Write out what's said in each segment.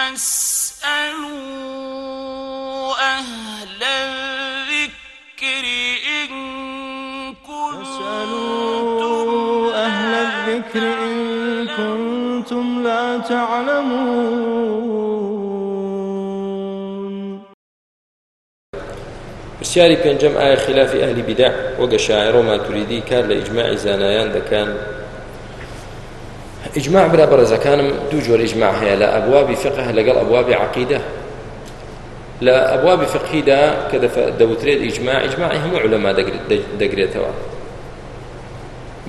فاسألوا أهل الذكر إن فاسألوا أهل الذكر إن كنتم لا تعلمون. پرسیاری پێنجەم ئایا خلافی ئەهلی بیدع وەگە شاعر و ماتوریدی کار لە ئیجماعی زانایان دەکەن. ئیجماع برا بەڕێزەکانم دوو جۆر ئیجماع هەیە لە ئەبوابی فقه لەگەڵ ئەبوابی عقیدە لە ئەبوابی فقهیدا کە دەوترێت ئیجماع ئیجماعی هەموو علەما دەگرێتەوە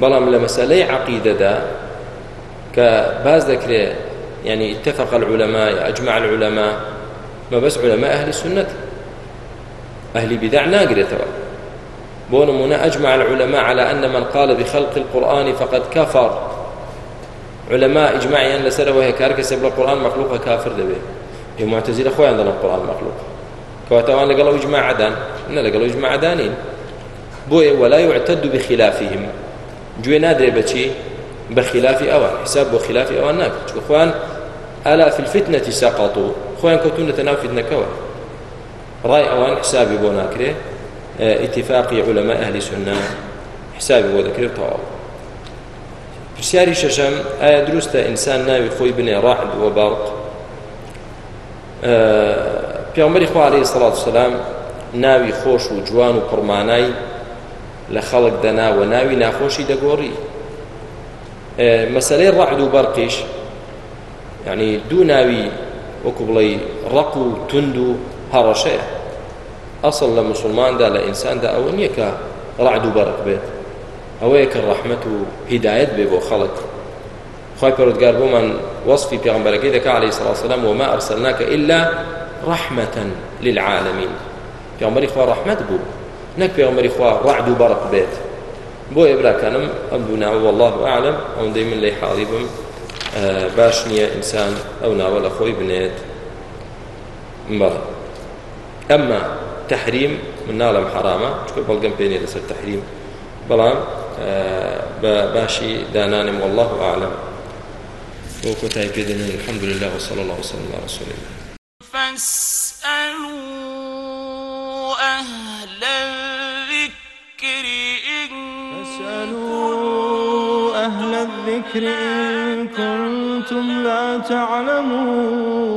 بەڵام لە مەسەلەی عقیدەدا کە باز دەکرێت يعني اتفق العلماء أجمع العلماء ما بس علماء أهل السنة أهل بدع ناقرتوا بونمنا أجمع العلماء على أن من قال بخلق القرآن فقد كفر. علماء إجماعيا لسر وهي كارك سبب القرآن مخلوق كافر دبي. هي معتزلة أخوي عندنا القرآن مخلوق. كواتوان لقالوا إجماع عدان إن لقالوا إجماع عدانين بوي ولا يعتد بخلافهم. جوي نادري بشي بخلاف أوان. حساب بخلاف أوان ناك. أخوان؟ ألا في الفتنة سقطوا. أخوان كنتون تناو فتنة كوا. رأي أوان حسابي بو ناكري. آه، اتفاقي علماء أهل سنة حسابي ذكري طوال پرسیاری شەشەم ئایا دروستە ئینسان ناوی خۆی بنێ ڕاحد و باڵق پیامبەری خوا عليه سڵات سلام ناوی خۆش و جوان و پڕمانای لە خەڵک و ناوی ناخۆشی دەگۆڕی. مەسلەی ڕعد و بەرقیش یعنی دوو ناوی وەکو بڵێ ڕق و تند و هەڕەشەیە ئەسڵ لە مسلماندا لە ئینساندا و ئەوەیە کە ڕەحمەت و هیدایەت بێ بۆ خەڵک خی پەرودگار بۆمان وەصفی پێغمبەرەکەی عليه الصلاة والسلام وما أرسلناك إلا رحمة للعالمين. پێغمبەری خوا ڕەحمەت بوو نەک پێغمبەری خوا ڕعد و بەرق بێت بۆ ئێبراکانم ئەم دوو ناوە والله أعلم. ئەوەندەی من لەی حاڵی بم. باش نییە ئینسان ئەو ناوە لە خۆی بنێت بەڵێ ئەمما تحریم من ناڵم حرامە چکە بەڵگەم پێنێ لەسەر تحریم باشي دانانم والله أعلم. وكتاي بيدنا الحمد لله وصلى الله وسلم على رسول الله. فاسألوا أهل الذكر إن فاسألوا أهل الذكر إن كنتم لا تعلمون.